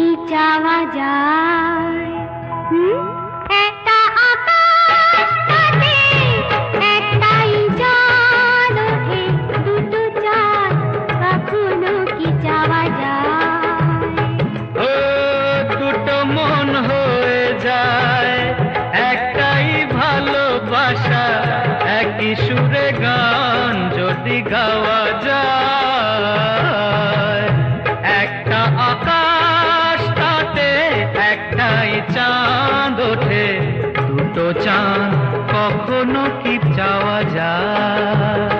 কি চাওয়া যায়? একটা কি চাওয়া ও মন হয়ে যায়, একটাই ভালোবাসা সুরে গান যদি গাওয়া যায়। দুটো চাঁদ কখনো কি যাওয়া যায়?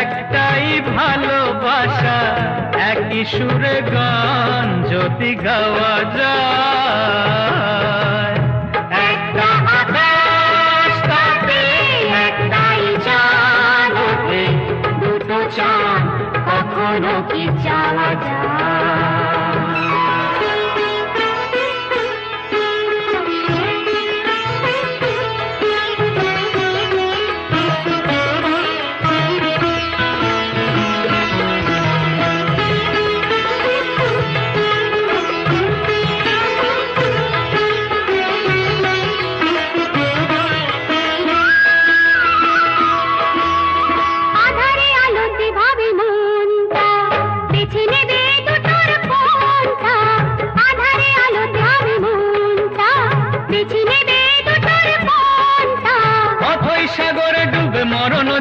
একটাই ভালোবাসা একই সুরে গান যদি গাওয়া যায়। কখনো কি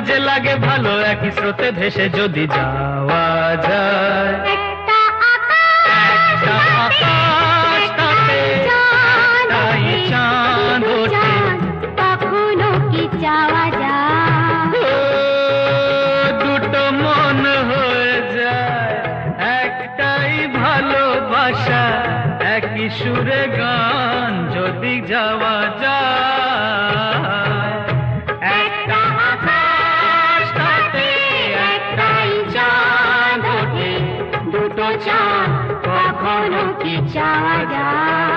যে লাগে ভালো একই স্রোতে ভেসে যদি যাওয়া যায়। একটা আকাশ তাতে একটাই চাঁদ ওঠে। কখনো কি চাওয়া যায়? দুটো মন হয়ে যায় একটাই ভালোবাসা একই সুরে গান যদি যাওয়া যায়। চাঁদ ওঠে দুটো চাঁদ